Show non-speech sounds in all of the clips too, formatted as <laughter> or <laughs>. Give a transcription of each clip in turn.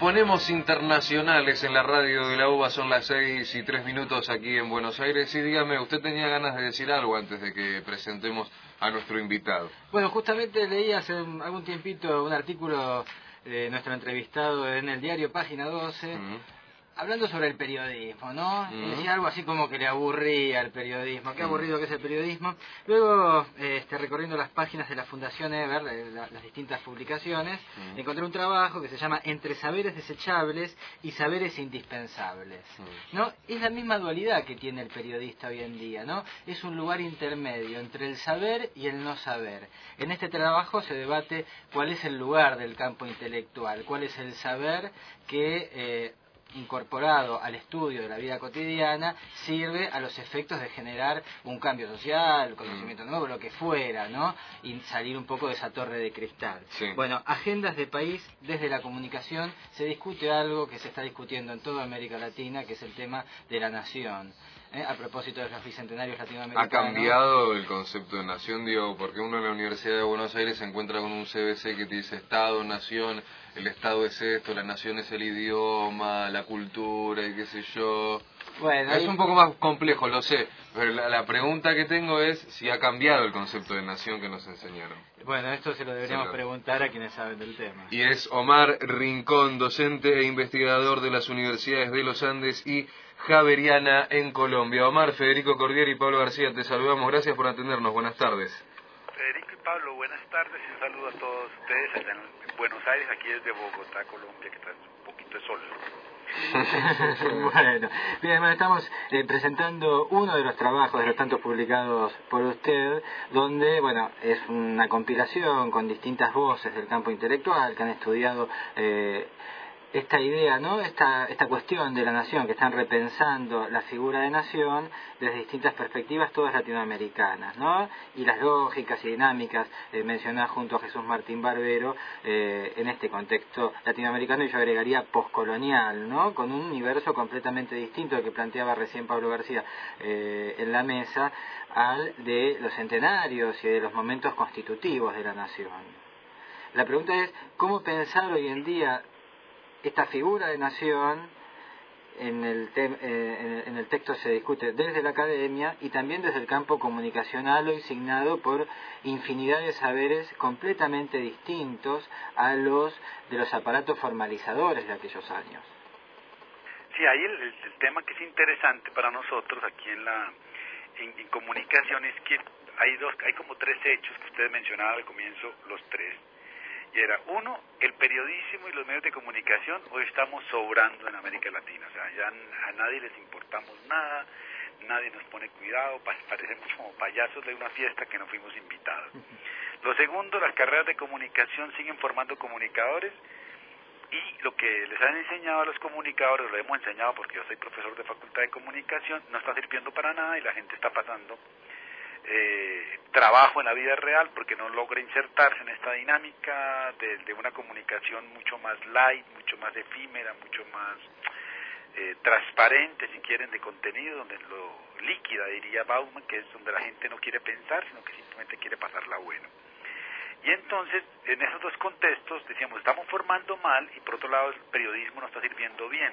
ponemos internacionales en la radio de la UBA, son las seis y tres minutos aquí en Buenos Aires. Y dígame, usted tenía ganas de decir algo antes de que presentemos a nuestro invitado. Bueno, justamente leí hace algún tiempito un artículo de nuestro entrevistado en el diario Página 12 hablando sobre el periodismo, ¿no? Decía algo así como que le aburría el periodismo, qué aburrido que es el periodismo. Luego, este, recorriendo las páginas de la Fundación Ever, las distintas publicaciones, encontré un trabajo que se llama Entre saberes desechables y saberes indispensables, ¿no? Es la misma dualidad que tiene el periodista hoy en día, ¿no? Es un lugar intermedio entre el saber y el no saber. En este trabajo se debate cuál es el lugar del campo intelectual, cuál es el saber que eh, incorporado al estudio de la vida cotidiana sirve a los efectos de generar un cambio social, conocimiento nuevo, lo que fuera, ¿no? Y salir un poco de esa torre de cristal. Bueno, agendas de país desde la comunicación se discute algo que se está discutiendo en toda América Latina, que es el tema de la nación. ¿Eh? a propósito de los bicentenarios latinoamericanos. Ha cambiado el concepto de nación, digo, porque uno en la Universidad de Buenos Aires se encuentra con un CBC que dice Estado, nación, el Estado es esto, la nación es el idioma, la cultura y qué sé yo. Bueno, es un poco más complejo, lo sé, pero la, pregunta que tengo es si ha cambiado el concepto de nación que nos enseñaron. Bueno, esto se lo deberíamos preguntar a quienes saben del tema. Y es Omar Rincón, docente e investigador de las universidades de los Andes y Javeriana en Colombia. Omar, Federico Cordier y Pablo García, te saludamos. Gracias por atendernos. Buenas tardes. Federico y Pablo, buenas tardes un saludo a todos ustedes en Buenos Aires, aquí desde Bogotá, Colombia, que está un poquito de sol. <laughs> bueno, bien, estamos eh, presentando uno de los trabajos de los tantos publicados por usted, donde, bueno, es una compilación con distintas voces del campo intelectual que han estudiado eh, esta idea, ¿no? Esta, esta cuestión de la nación, que están repensando la figura de nación desde distintas perspectivas, todas latinoamericanas, ¿no? Y las lógicas y dinámicas eh, mencionadas junto a Jesús Martín Barbero eh, en este contexto latinoamericano y yo agregaría poscolonial, ¿no? Con un universo completamente distinto al que planteaba recién Pablo García eh, en la mesa, al de los centenarios y de los momentos constitutivos de la nación. La pregunta es, ¿cómo pensar hoy en día esta figura de nación en el, eh, en el texto se discute desde la academia y también desde el campo comunicacional hoy signado por infinidad de saberes completamente distintos a los de los aparatos formalizadores de aquellos años. Sí, ahí el, tema que es interesante para nosotros aquí en la en comunicación es que hay dos, hay como tres hechos que ustedes mencionaban al comienzo, los tres y era, uno, el periodismo y los medios de comunicación hoy estamos sobrando en América Latina, o sea, ya a nadie les importamos nada, nadie nos pone cuidado, parecemos como payasos de una fiesta que no fuimos invitados. <laughs> Lo segundo, las carreras de comunicación siguen formando comunicadores y lo que les han enseñado a los comunicadores, lo hemos enseñado porque yo soy profesor de facultad de comunicación, no está sirviendo para nada y la gente está pasando eh, trabajo en la vida real porque no logra insertarse en esta dinámica de, una comunicación mucho más light, mucho más efímera, mucho más eh, transparente, si quieren, de contenido, donde lo líquida, diría Bauman, que es donde la gente no quiere pensar, sino que simplemente quiere pasarla bueno. Y entonces, en esos dos contextos, decíamos, estamos formando mal y por otro lado el periodismo no está sirviendo bien.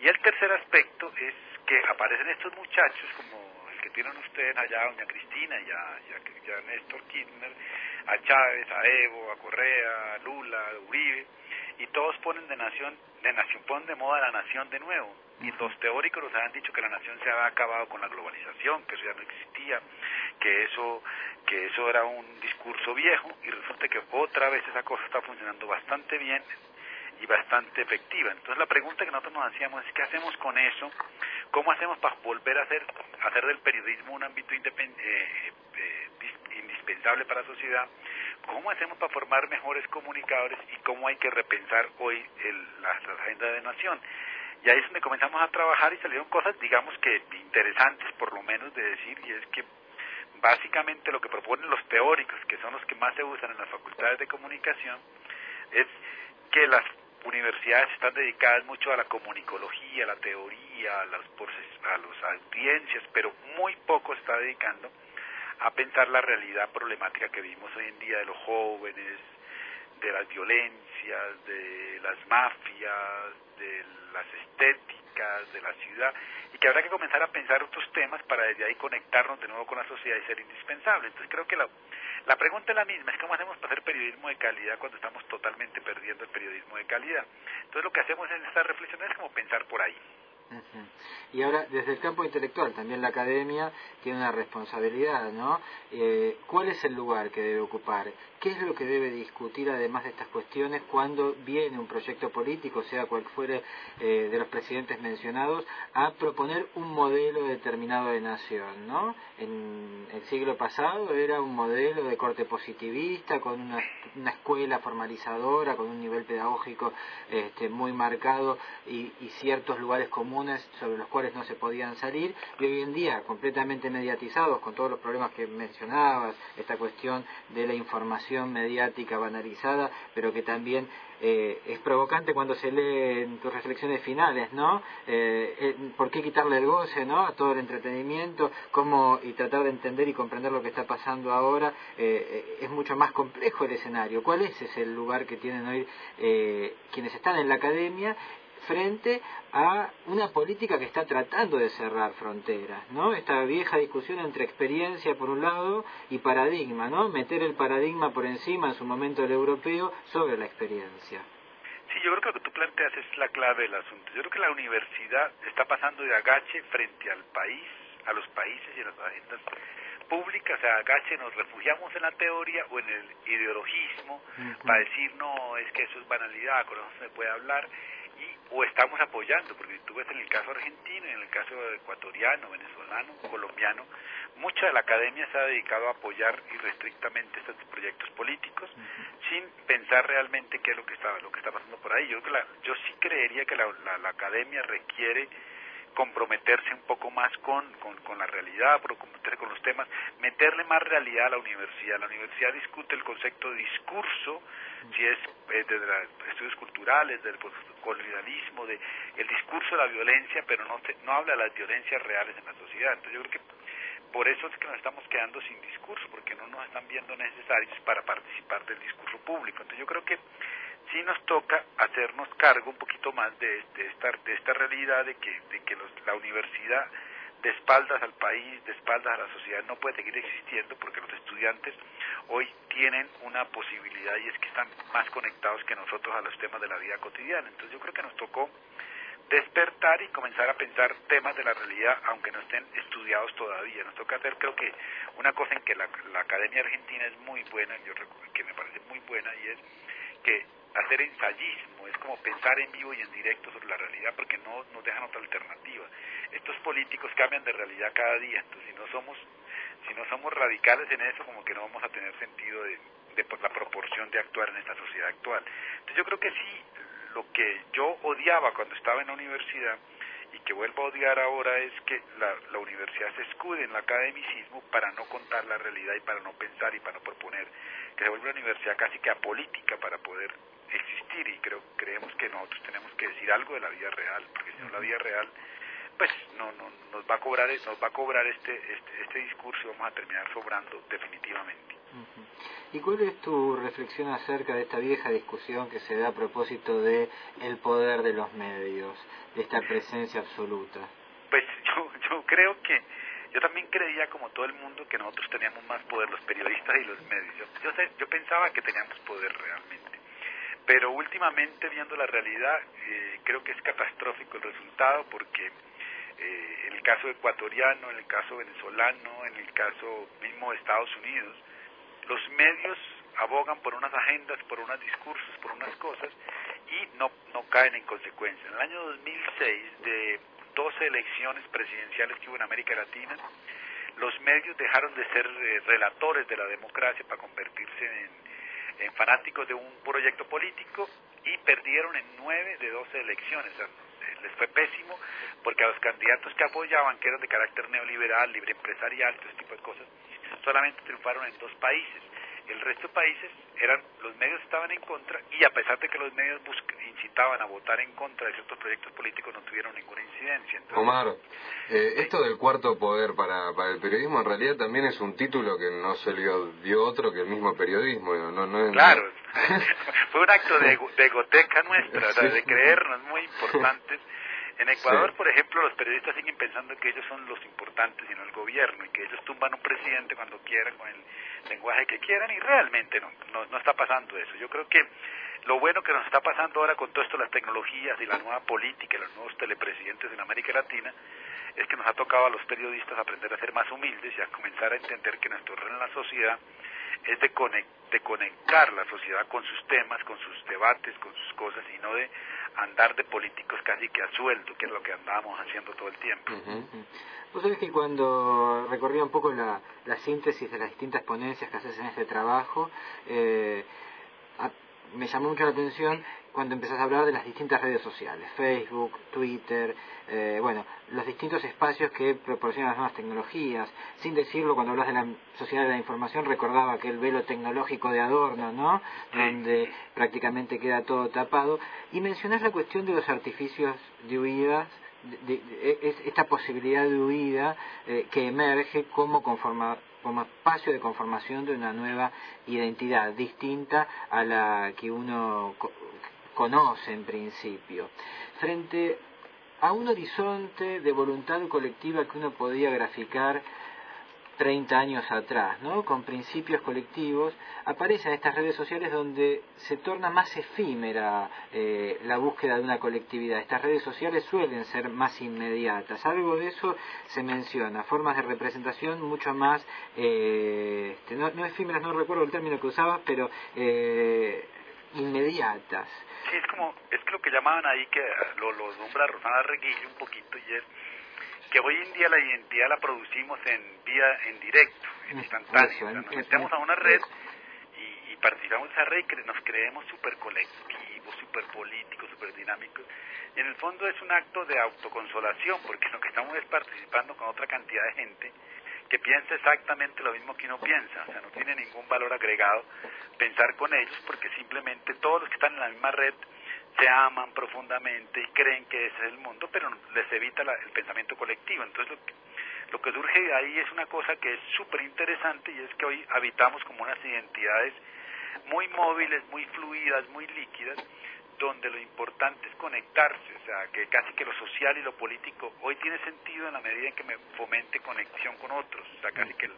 Y el tercer aspecto es que aparecen estos muchachos como tienen ustedes allá, doña Cristina y a, y Néstor Kirchner, a Chávez, a Evo, a Correa, a Lula, a Uribe, y todos ponen de nación, de nación, ponen de moda la nación de nuevo. Y los teóricos nos han dicho que la nación se había acabado con la globalización, que eso ya no existía, que eso, que eso era un discurso viejo, y resulta que otra vez esa cosa está funcionando bastante bien y bastante efectiva. Entonces la pregunta que nosotros nos hacíamos es qué hacemos con eso, cómo hacemos para volver a hacer, hacer del periodismo un ámbito eh, eh, indispensable para la sociedad, cómo hacemos para formar mejores comunicadores y cómo hay que repensar hoy el, la, agenda de nación. Y ahí es donde comenzamos a trabajar y salieron cosas, digamos que interesantes por lo menos de decir, y es que básicamente lo que proponen los teóricos, que son los que más se usan en las facultades de comunicación, es que las universidades están dedicadas mucho a la comunicología, a la teoría, a las, a las audiencias, pero muy poco está dedicando a pensar la realidad problemática que vivimos hoy en día de los jóvenes, de las violencias, de las mafias, de las estéticas, de la ciudad, y que habrá que comenzar a pensar otros temas para desde ahí conectarnos de nuevo con la sociedad y ser indispensable. Entonces creo que la, la pregunta es la misma, es cómo hacemos para hacer periodismo de calidad cuando estamos totalmente perdiendo el periodismo de calidad. Entonces lo que hacemos en esta reflexión es como pensar por ahí. Y ahora, desde el campo intelectual, también la academia tiene una responsabilidad, ¿no? Eh, ¿Cuál es el lugar que debe ocupar? ¿Qué es lo que debe discutir, además de estas cuestiones, cuando viene un proyecto político, sea cual fuere eh, de los presidentes mencionados, a proponer un modelo determinado de nación, ¿no? En el siglo pasado era un modelo de corte positivista, con una, escuela formalizadora, con un nivel pedagógico este, muy marcado y ciertos lugares comunes sobre los cuales no se podían salir y hoy en día completamente mediatizados con todos los problemas que mencionabas, esta cuestión de la información mediática banalizada, pero que también eh, es provocante cuando se lee en tus reflexiones finales, ¿no? Eh, eh, ¿Por qué quitarle el goce, ¿no? A todo el entretenimiento, cómo y tratar de entender y comprender lo que está pasando ahora es mucho más complejo el escenario. ¿Cuál es ese lugar que tienen hoy quienes están en la academia frente a una política que está tratando de cerrar fronteras, ¿no? Esta vieja discusión entre experiencia por un lado y paradigma, ¿no? Meter el paradigma por encima en su momento del europeo sobre la experiencia. Sí, yo creo que lo que tú planteas es la clave del asunto. Yo creo que la universidad está pasando de agache frente al país, a los países y a las agendas públicas, a agache nos refugiamos en la teoría o en el ideologismo para decir, no, es que eso es banalidad, con eso se puede hablar o estamos apoyando, porque tú ves en el caso argentino, en el caso ecuatoriano, venezolano, colombiano, mucha de la academia se ha dedicado a apoyar irrestrictamente estos proyectos políticos sin pensar realmente qué es lo que está lo que está pasando por ahí. Yo yo sí creería que la, la, academia requiere comprometerse un poco más con, con, con la realidad, comprometerse con los temas, meterle más realidad a la universidad. La universidad discute el concepto de discurso, si es eh, de estudios culturales, del colonialismo, de el discurso de la violencia, pero no, no habla de las violencias reales en la sociedad. Entonces yo creo que por eso es que nos estamos quedando sin discurso, porque no nos están viendo necesarios para participar del discurso público. Entonces yo creo que sí nos toca hacernos cargo un poquito más de, esta, de esta realidad de que, de que los, la universidad de espaldas al país, de espaldas a la sociedad, no puede seguir existiendo porque los estudiantes hoy tienen una posibilidad y es que están más conectados que nosotros a los temas de la vida cotidiana. Entonces yo creo que nos tocó despertar y comenzar a pensar temas de la realidad, aunque no estén estudiados todavía. Nos toca hacer, creo que, una cosa en que la, Academia Argentina es muy buena, yo que me parece muy buena, y es que hacer ensayismo, es como pensar en vivo y en directo sobre la realidad, porque no nos dejan otra alternativa. Estos políticos cambian de realidad cada día, entonces si no somos si no somos radicales en eso, como que no vamos a tener sentido de, de la proporción de actuar en esta sociedad actual. Entonces yo creo que sí, lo que yo odiaba cuando estaba en la universidad y que vuelvo a odiar ahora es que la, la universidad se escude en el academicismo para no contar la realidad y para no pensar y para no proponer, que se vuelve una universidad casi que apolítica para poder existir y creo creemos que nosotros tenemos que decir algo de la vida real, porque si no la vida real pues no, no nos va a cobrar nos va a cobrar este, este, este discurso y vamos a terminar sobrando definitivamente. ¿Y cuál es tu reflexión acerca de esta vieja discusión que se da a propósito de el poder de los medios, de esta presencia absoluta? Pues <laughs> yo, yo creo que yo también creía como todo el mundo que nosotros teníamos más poder los periodistas y los medios. Yo, yo, yo pensaba que teníamos poder realmente. Pero últimamente viendo la realidad eh, creo que es catastrófico el resultado porque eh, en el caso ecuatoriano, en el caso venezolano, en el caso mismo de Estados Unidos, los medios abogan por unas agendas, por unos discursos, por unas cosas y no, no caen en consecuencia. En el año 2006, de 12 elecciones presidenciales que hubo en América Latina, los medios dejaron de ser eh, relatores de la democracia para convertirse en, en, fanáticos de un proyecto político y perdieron en 9 de 12 elecciones les fue pésimo porque a los candidatos que apoyaban, que eran de carácter neoliberal, libre empresarial, todo ese tipo de cosas, solamente triunfaron en dos países. El resto de países eran, los medios estaban en contra y a pesar de que los medios incitaban a votar en contra de ciertos proyectos políticos no tuvieron ninguna incidencia. Omar, eh, esto del cuarto poder para, para el periodismo en realidad también es un título que no se le dio otro que el mismo periodismo. No, no claro, <laughs> fue un acto de, de egoteca nuestra, de creernos muy importantes. En Ecuador, por ejemplo, los periodistas siguen pensando que ellos son los importantes y no el gobierno, y que ellos tumban un presidente cuando quieran, con el lenguaje que quieran, y realmente no, no, no está pasando eso. Yo creo que lo bueno que nos está pasando ahora con todo esto, las tecnologías y la nueva política y los nuevos telepresidentes en América Latina, es que nos ha tocado a los periodistas aprender a ser más humildes y a comenzar a entender que nuestro rol en la sociedad es de, de conectar la sociedad con sus temas, con sus debates, con sus cosas, y no de andar de políticos casi que a sueldo, que es lo que andábamos haciendo todo el tiempo. Vos sabés que cuando recorría un poco la, la, síntesis de las distintas ponencias que haces en este trabajo, eh, me llamó mucho la atención cuando empezás a hablar de las distintas redes sociales, Facebook, Twitter, eh, bueno, los distintos espacios que proporcionan las nuevas tecnologías. Sin decirlo, cuando hablas de la sociedad de la información, recordaba aquel velo tecnológico de Adorno, ¿no? Donde prácticamente queda todo tapado. Y mencionás la cuestión de los artificios de huidas, de, esta posibilidad de huida eh, que emerge como conforma, como espacio de conformación de una nueva identidad distinta a la que uno conoce en principio. Frente a un horizonte de voluntad colectiva que uno podía graficar 30 años atrás, ¿no? con principios colectivos, aparecen estas redes sociales donde se torna más efímera eh, la búsqueda de una colectividad. Estas redes sociales suelen ser más inmediatas. Algo de eso se menciona, formas de representación mucho más, eh, este, no, no, efímeras, no recuerdo el término que usabas, pero eh, inmediatas. Sí, es como, es lo que llamaban ahí, que lo, lo nombra Rosana Reguillo un poquito y es que hoy en día la identidad la producimos en vía, en directo, en instantáneo. nos metemos a una red y, participamos de esa red y nos creemos súper colectivos, súper políticos, súper dinámicos. Y en el fondo es un acto de autoconsolación, porque lo que estamos es participando con otra cantidad de gente que piensa exactamente lo mismo que uno piensa, o sea, no tiene ningún valor agregado pensar con ellos porque simplemente todos los que están en la misma red se aman profundamente y creen que ese es el mundo, pero les evita el pensamiento colectivo. Entonces lo que, lo que surge ahí es una cosa que es súper interesante y es que hoy habitamos como unas identidades muy móviles, muy fluidas, muy líquidas, donde lo importante es conectarse, o sea, que casi que lo social y lo político hoy tiene sentido en la medida en que me fomente conexión con otros, o sea, casi que el,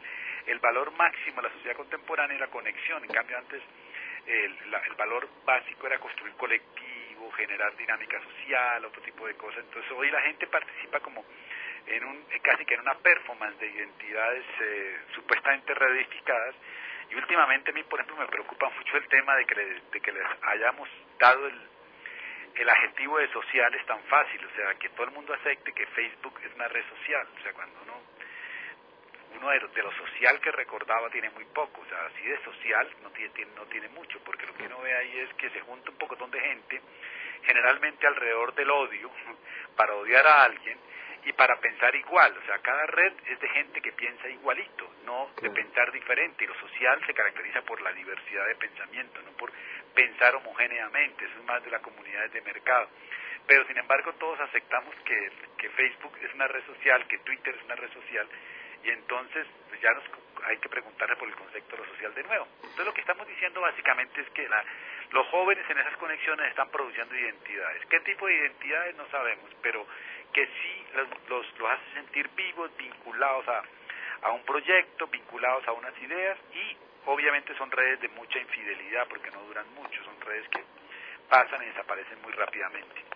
el valor máximo de la sociedad contemporánea es la conexión, en cambio antes el, el valor básico era construir colectivo, generar dinámica social, otro tipo de cosas, entonces hoy la gente participa como en un, casi que en una performance de identidades eh, supuestamente reedificadas. Y últimamente a mí, por ejemplo, me preocupa mucho el tema de que, de que les hayamos dado el, el adjetivo de social es tan fácil, o sea, que todo el mundo acepte que Facebook es una red social, o sea, cuando uno, uno de, de lo social que recordaba tiene muy poco, o sea, así de social no tiene, no tiene mucho, porque lo que uno ve ahí es que se junta un poco de gente, generalmente alrededor del odio, <laughs> para odiar a alguien, y para pensar igual, o sea, cada red es de gente que piensa igualito, no de pensar diferente, y lo social se caracteriza por la diversidad de pensamiento, no por pensar homogéneamente, eso es más de las comunidades de mercado. Pero sin embargo todos aceptamos que, que Facebook es una red social, que Twitter es una red social, y entonces pues ya nos, hay que preguntarle por el concepto de lo social de nuevo. Entonces lo que estamos diciendo básicamente es que la, los jóvenes en esas conexiones están produciendo identidades. ¿Qué tipo de identidades? No sabemos, pero que sí los, los, hace sentir vivos, vinculados a, a un proyecto, vinculados a unas ideas y obviamente son redes de mucha infidelidad porque no duran mucho, son redes que pasan y desaparecen muy rápidamente.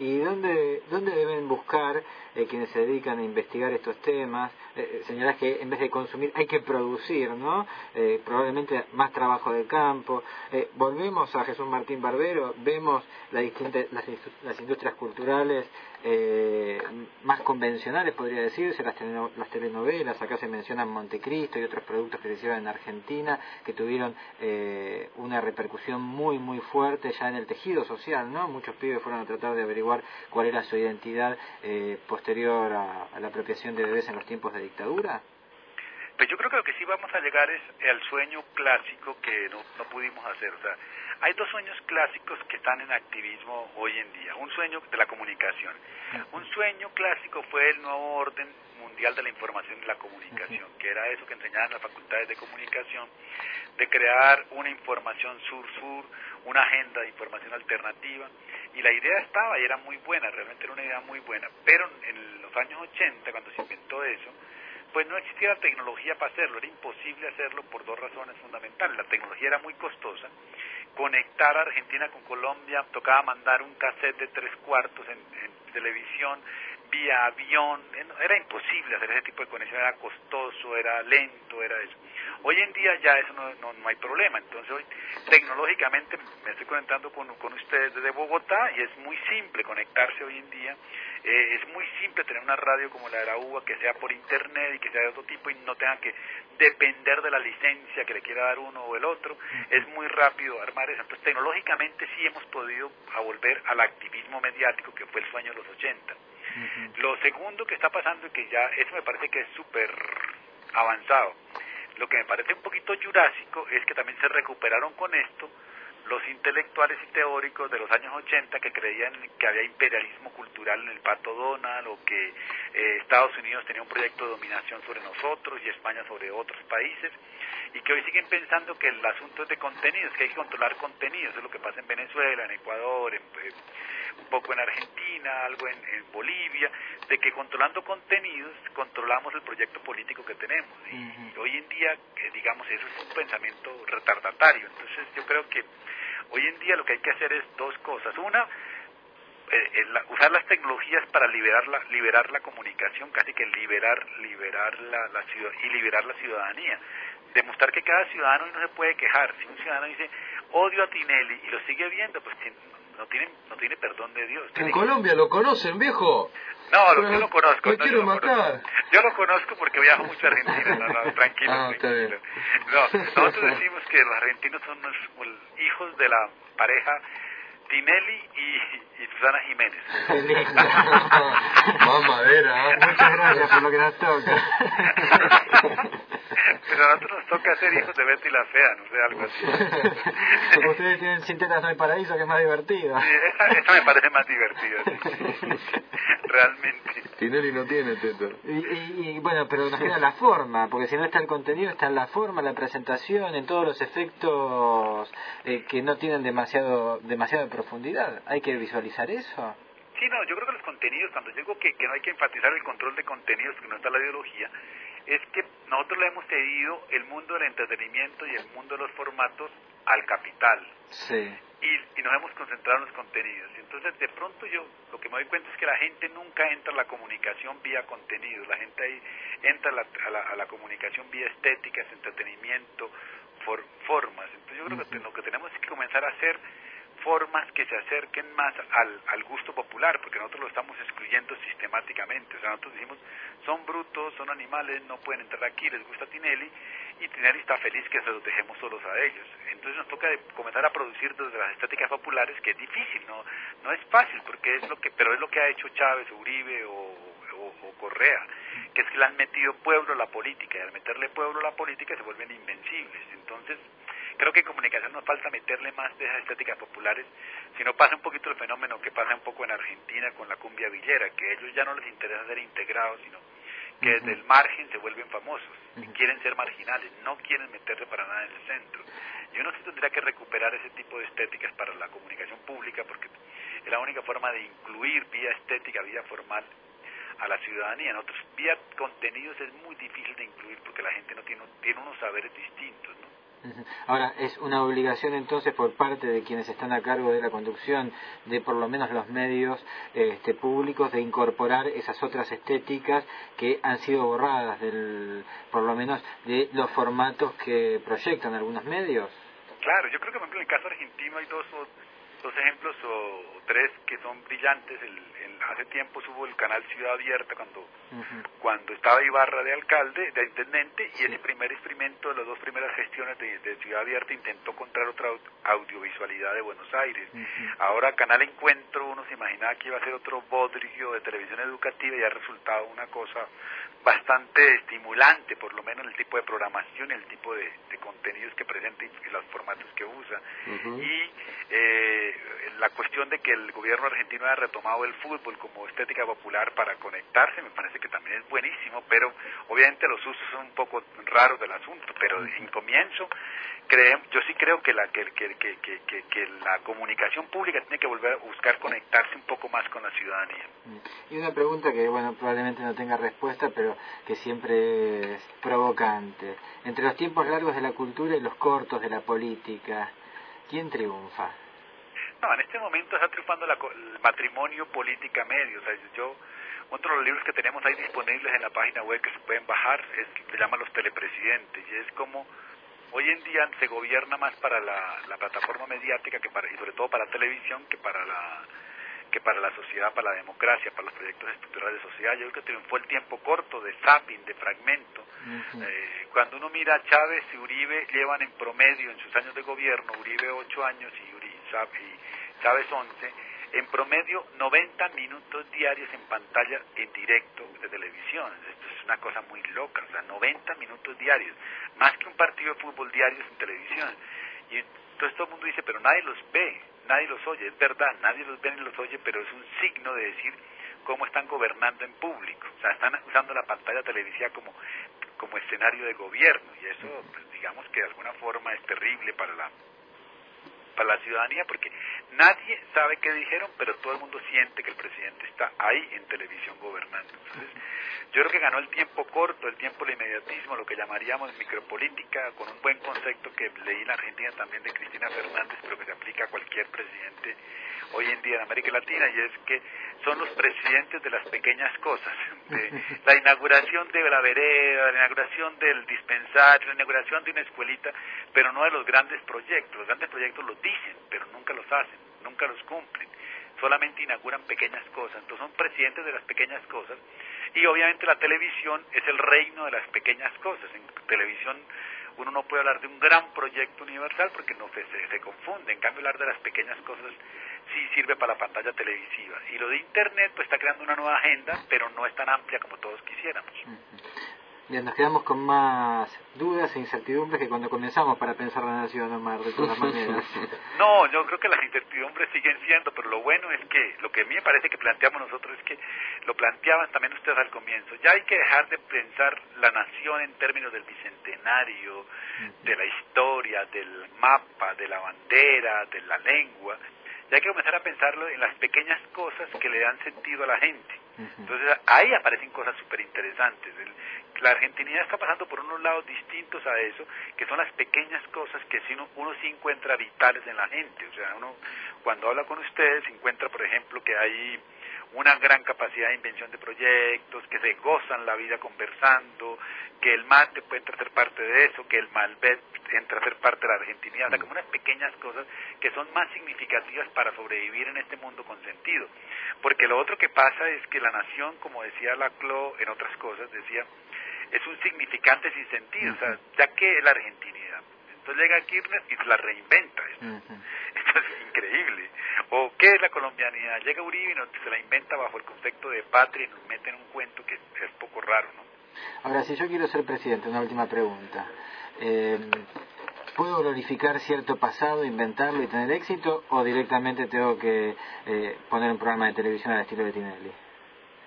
¿Y dónde, dónde deben buscar eh, quienes se dedican a investigar estos temas? Eh, eh que en vez de consumir hay que producir, ¿no? Eh, probablemente más trabajo de campo. volvemos a Jesús Martín Barbero, vemos la las, las industrias culturales más convencionales, podría decirse, las, las, telenovelas, acá se mencionan Montecristo y otros productos que se hicieron en Argentina, que tuvieron una repercusión muy, muy fuerte ya en el tejido social, ¿no? Muchos pibes fueron a tratar de averiguar cuál era su identidad posterior a, la apropiación de bebés en los tiempos de dictadura. Pues yo creo que lo que sí vamos a llegar es al sueño clásico que no, no pudimos hacer, o sea, hay dos sueños clásicos que están en activismo hoy en día. Un sueño de la comunicación. Un sueño clásico fue el nuevo orden mundial de la información y la comunicación, que era eso que enseñaban las facultades de comunicación, de crear una información sur-sur, una agenda de información alternativa y la idea estaba y era muy buena, realmente era una idea muy buena, pero en los años 80 cuando se inventó eso, pues no existía la tecnología para hacerlo, era imposible hacerlo por dos razones fundamentales. La tecnología era muy costosa, conectar a Argentina con Colombia, tocaba mandar un cassette de tres cuartos en, televisión, vía avión, era imposible hacer ese tipo de conexión, era costoso, era lento, era eso. Hoy en día ya eso no, no, hay problema, entonces hoy tecnológicamente me estoy conectando con, con ustedes desde Bogotá y es muy simple conectarse hoy en día eh, es muy simple tener una radio como la de la UBA que sea por internet y que sea de otro tipo y no tenga que depender de la licencia que le quiera dar uno o el otro. Es muy rápido armar eso. Entonces, tecnológicamente sí hemos podido volver al activismo mediático que fue el sueño de los 80. Lo segundo que está pasando y que ya, eso me parece que es súper avanzado. Lo que me parece un poquito jurásico es que también se recuperaron con esto los intelectuales y teóricos de los años 80 que creían que había imperialismo cultural en el Pato Donald o que eh, Estados Unidos tenía un proyecto de dominación sobre nosotros y España sobre otros países y que hoy siguen pensando que el asunto es de contenidos, que hay que controlar contenidos, es lo que pasa en Venezuela, en Ecuador, en, un poco en Argentina, algo en, Bolivia, de que controlando contenidos controlamos el proyecto político que tenemos. Y, hoy en día, digamos, eso es un pensamiento retardatario. Entonces yo creo que Hoy en día lo que hay que hacer es dos cosas. Una, eh, usar las tecnologías para liberar la, liberar la comunicación, casi que liberar, liberar la, la ciudad, y liberar la ciudadanía. Demostrar que cada ciudadano no se puede quejar. Si un ciudadano dice odio a Tinelli y lo sigue viendo, pues no tiene, no tiene perdón de Dios. En Colombia lo conocen, viejo. No, lo, yo lo conozco. no, quiero matar. Yo lo conozco porque viajo mucho a Argentina. No, no, tranquilo. Ah, tranquilo. No, nosotros decimos que los argentinos son los hijos de la pareja Tinelli y, y Susana Jiménez. <laughs> Mamadera. ¿eh? Muchas gracias por lo que nos toca. <laughs> Pero a nosotros nos toca ser hijos de Betty la Fea, no sé, algo así. <laughs> Ustedes tienen Sintetas no hay paraíso, que es más divertido. Sí, esa, me parece más divertida, <laughs> realmente. Tinelli no tiene teto. Y, y, bueno, pero nos queda la forma, porque si no está el contenido, está en la forma, la presentación, en todos los efectos eh, que no tienen demasiado demasiada profundidad. ¿Hay que visualizar eso? Sí, no, yo creo que los contenidos, cuando digo que, que no hay que enfatizar el control de contenidos, que no está la ideología, es que nosotros le hemos cedido el mundo del entretenimiento y el mundo de los formatos al capital. Sí. Y, nos hemos concentrado en los contenidos. Entonces, de pronto yo lo que me doy cuenta es que la gente nunca entra a la comunicación vía contenidos. La gente ahí entra a la, a la, comunicación vía estéticas, entretenimiento, formas. Entonces, yo creo que lo que tenemos es que comenzar a hacer formas que se acerquen más al, al gusto popular, porque nosotros lo estamos excluyendo sistemáticamente. O sea, nosotros decimos, son brutos, son animales, no pueden entrar aquí, les gusta Tinelli, y Tinelli está feliz que se los dejemos solos a ellos. Entonces nos toca comenzar a producir desde las estéticas populares, que es difícil, no, no es fácil, porque es lo que, pero es lo que ha hecho Chávez, Uribe o, Correa, que es que le han metido pueblo a la política, y al meterle pueblo a la política se vuelven invencibles. Entonces, creo que en comunicación nos falta meterle más de esas estéticas populares, si no pasa un poquito el fenómeno que pasa un poco en Argentina con la cumbia villera, que a ellos ya no les interesa ser integrados, sino que desde el margen se vuelven famosos, y quieren ser marginales, no quieren meterse para nada en el centro. Yo no sé si tendría que recuperar ese tipo de estéticas para la comunicación pública, porque es la única forma de incluir vía estética, vía formal a la ciudadanía. En otros, vía contenidos es muy difícil de incluir porque la gente no tiene, tiene unos saberes distintos, ¿no? Ahora, es una obligación entonces por parte de quienes están a cargo de la conducción de por lo menos los medios este, públicos de incorporar esas otras estéticas que han sido borradas del, por lo menos de los formatos que proyectan algunos medios. Claro, yo creo que en el caso argentino hay dos, dos ejemplos o, tres que son brillantes. El, hace tiempo hubo el canal Ciudad Abierta cuando, cuando estaba Ibarra de alcalde, de intendente, y ese primer experimento de las dos primeras gestiones de, Ciudad Abierta intentó encontrar otra audiovisualidad de Buenos Aires. Ahora Canal Encuentro, uno se imaginaba que iba a ser otro bodrio de televisión educativa y ha resultado una cosa bastante estimulante, por lo menos en el tipo de programación, el tipo de, contenidos que presenta y los formatos que usa. Y eh, la cuestión de que el gobierno argentino haya retomado el fútbol como estética popular para conectarse, me parece que también es buenísimo, pero obviamente los usos son un poco raros del asunto, pero en comienzo yo sí creo que la, que, que, que, que, la comunicación pública tiene que volver a buscar conectarse un poco más con la ciudadanía. Y una pregunta que, bueno, probablemente no tenga respuesta, pero que siempre es provocante. Entre los tiempos largos de la cultura y los cortos de la política, ¿quién triunfa? No, en este momento está triunfando el matrimonio política medio. O sea, yo, otro de los libros que tenemos ahí disponibles en la página web que se pueden bajar es, se llama Los Telepresidentes y es como hoy en día se gobierna más para la, plataforma mediática que para, y sobre todo para la televisión que para la que para la sociedad, para la democracia, para los proyectos estructurales de sociedad. Yo creo que triunfó el tiempo corto de zapping, de fragmento. Eh, cuando uno mira a Chávez y Uribe, llevan en promedio en sus años de gobierno, Uribe ocho años y, Uribe, y Chávez once, en promedio 90 minutos diarios en pantalla en directo de televisión. Esto es una cosa muy loca, o sea, 90 minutos diarios, más que un partido de fútbol diario en televisión. Y entonces todo el mundo dice, pero nadie los ve, nadie los oye, es verdad, nadie los ve ni los oye, pero es un signo de decir cómo están gobernando en público. O sea, están usando la pantalla televisiva como, como escenario de gobierno y eso, pues, digamos que de alguna forma es terrible para la para la ciudadanía porque nadie sabe qué dijeron, pero todo el mundo siente que el presidente está ahí en televisión gobernando. Entonces, yo creo que ganó el tiempo corto, el tiempo del inmediatismo, lo que llamaríamos micropolítica, con un buen concepto que leí en Argentina también de Cristina Fernández, pero que se aplica a cualquier presidente hoy en día en América Latina, y es que son los presidentes de las pequeñas cosas, de la inauguración de la vereda, la inauguración del dispensario, la inauguración de una escuelita, pero no de los grandes proyectos. Los grandes proyectos los dicen, pero nunca los hacen, nunca los cumplen. Solamente inauguran pequeñas cosas. Entonces son presidentes de las pequeñas cosas. Y obviamente la televisión es el reino de las pequeñas cosas. En televisión uno no puede hablar de un gran proyecto universal porque no se, se, confunde. En cambio, hablar de las pequeñas cosas sí sirve para la pantalla televisiva. Y lo de Internet pues está creando una nueva agenda, pero no es tan amplia como todos quisiéramos. Bien, nos quedamos con más dudas e incertidumbres que cuando comenzamos para pensar la nación, Omar, de todas maneras. <laughs> no, yo creo que las incertidumbres siguen siendo, pero lo bueno es que lo que a mí me parece que planteamos nosotros es que lo planteaban también ustedes al comienzo. Ya hay que dejar de pensar la nación en términos del bicentenario, de la historia, del mapa, de la bandera, de la lengua. Ya hay que comenzar a pensarlo en las pequeñas cosas que le dan sentido a la gente. Entonces ahí aparecen cosas súper interesantes la argentinidad está pasando por unos lados distintos a eso, que son las pequeñas cosas que si uno, uno sí encuentra vitales en la gente. O sea, uno cuando habla con ustedes encuentra, por ejemplo, que hay una gran capacidad de invención de proyectos, que se gozan la vida conversando, que el mate puede entrar a ser parte de eso, que el malbec entra a ser parte de la argentinidad, o sea, como unas pequeñas cosas que son más significativas para sobrevivir en este mundo con sentido. Porque lo otro que pasa es que la nación, como decía Laclau en otras cosas, decía, es un significante sin sentido, o sea, ya que es la argentinidad. Entonces llega Kirchner y la reinventa. Esto. <laughs> esto es increíble. O ¿qué es la colombianidad? Llega Uribe y se la inventa bajo el concepto de patria y nos mete en un cuento que es poco raro, ¿no? Ahora, si yo quiero ser presidente, una última pregunta. Eh, ¿Puedo glorificar cierto pasado, inventarlo y tener éxito? ¿O directamente tengo que eh, poner un programa de televisión al estilo de Tinelli?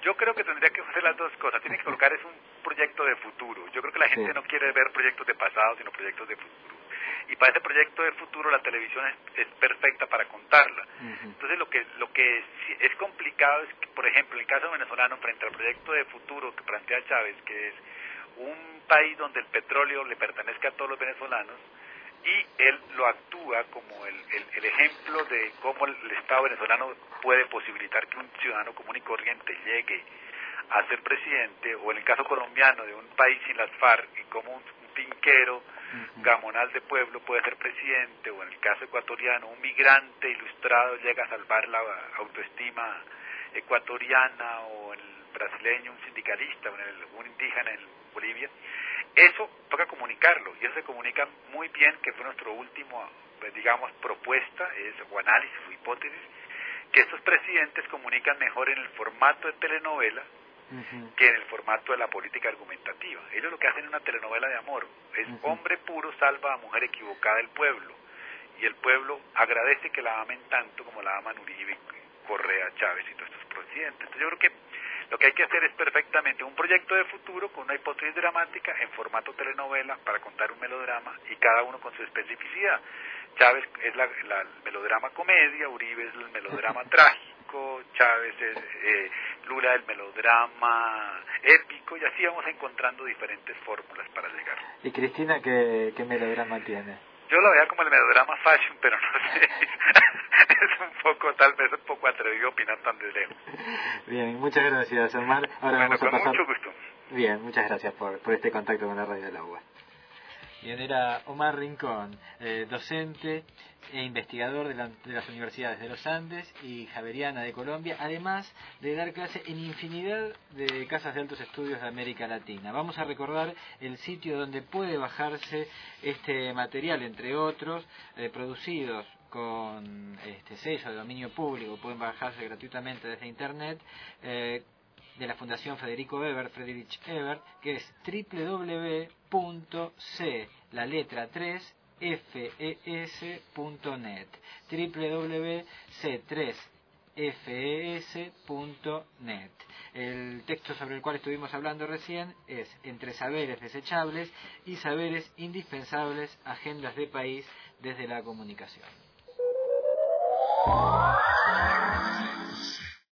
Yo creo que tendría que hacer las dos cosas. Tiene que colocar es un proyecto de futuro. Yo creo que la gente no quiere ver proyectos de pasado, sino proyectos de futuro. Y para ese proyecto de futuro la televisión es, perfecta para contarla. Entonces lo que lo que es complicado es que, por ejemplo, en el caso venezolano, frente al proyecto de futuro que plantea Chávez, que es un país donde el petróleo le pertenezca a todos los venezolanos, y él lo actúa como el, el, ejemplo de cómo el Estado venezolano puede posibilitar que un ciudadano común y corriente llegue a ser presidente, o en el caso colombiano de un país sin las FARC, y como un, pinquero gamonal de pueblo puede ser presidente, o en el caso ecuatoriano, un migrante ilustrado llega a salvar la autoestima ecuatoriana, o el brasileño, un sindicalista, o en el, un indígena en Bolivia, eso toca comunicarlo y eso se comunica muy bien, que fue nuestro último, pues, digamos, propuesta, es, o análisis o hipótesis, que estos presidentes comunican mejor en el formato de telenovela que en el formato de la política argumentativa. Ellos lo que hacen en una telenovela de amor es hombre puro salva a mujer equivocada del pueblo y el pueblo agradece que la amen tanto como la aman Uribe, Correa, Chávez y todos estos presidente. Entonces yo creo que lo que hay que hacer es perfectamente un proyecto de futuro con una hipótesis dramática en formato telenovela para contar un melodrama y cada uno con su especificidad. Chávez es la, el melodrama comedia, Uribe es el melodrama <laughs> trágico, Chávez es eh, Lula el melodrama épico y así vamos encontrando diferentes fórmulas para llegar. ¿Y Cristina qué, qué melodrama tiene? Yo lo veía como el melodrama fashion, pero no sé. <laughs> es un poco, tal vez un poco atrevido opinar tan de lejos. Bien, muchas gracias, Omar. Ahora vamos a pasar... mucho gusto. Bien, muchas gracias por, por este contacto con la Radio del Agua. Bien, era Omar Rincón, eh, docente e investigador de, las universidades de los Andes y Javeriana de Colombia, además de dar clase en infinidad de casas de altos estudios de América Latina. Vamos a recordar el sitio donde puede bajarse este material, entre otros, eh, producidos con este sello de dominio público, pueden bajarse gratuitamente desde Internet. Eh, de la Fundación Federico Eber, Friedrich Eber, que es www.c, la letra 3, fes.net, www.c3fes.net. El texto sobre el cual estuvimos hablando recién es Entre saberes desechables y saberes indispensables, agendas de país desde la comunicación.